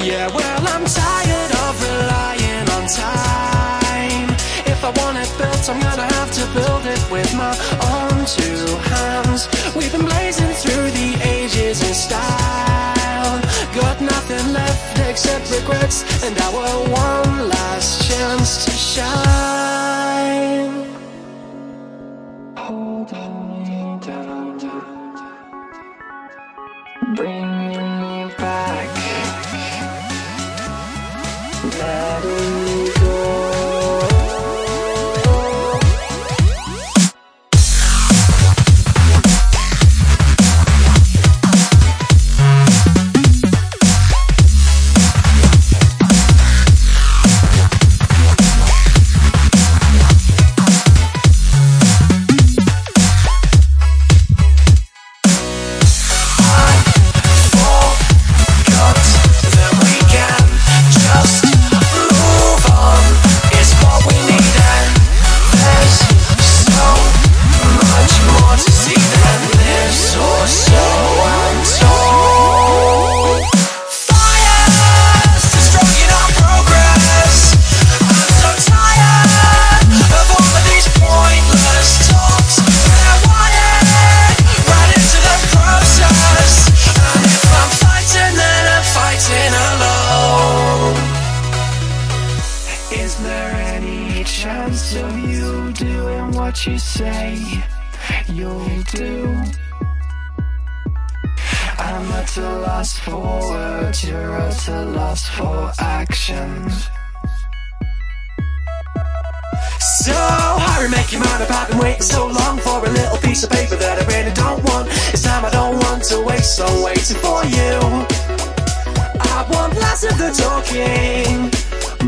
Yeah, well, I'm tired of relying on time. If I want it built, I'm gonna have to build it with my own two hands. We've been blazing through the ages in style. Got nothing left except regrets and our one last chance to shine. Letting me what you say you'll do? I'm at a loss for words, you're at a loss for actions So hurry, make your mind up. I've been waiting so long for a little piece of paper that I really don't want. It's time I don't want to waste, so I'm waiting for you. I want less of the talking,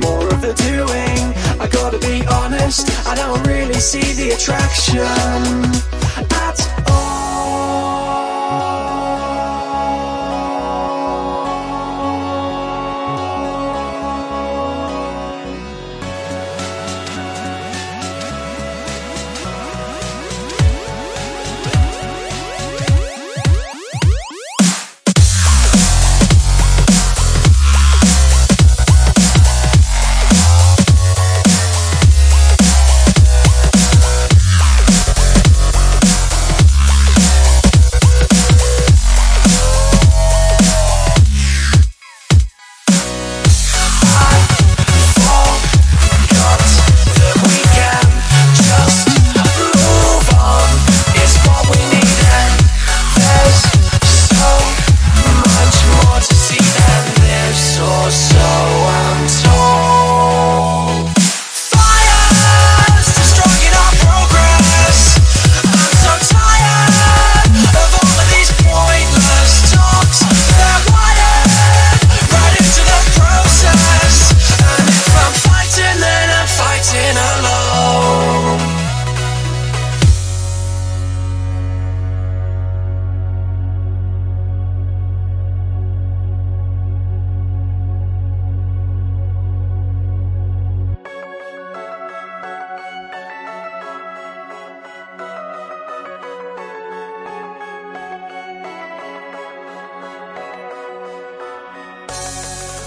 more of the doing. I gotta be honest, I don't really see the attraction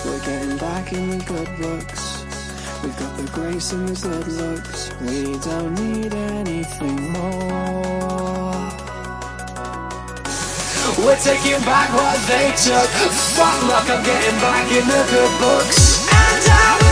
We're getting back in the good books. We've got the grace and the good looks. We don't need anything more. We're taking back what they took. Fuck luck, I'm getting back in the good books. And I will not be